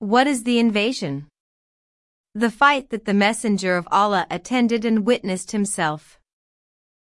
What is the invasion? The fight that the messenger of Allah attended and witnessed himself.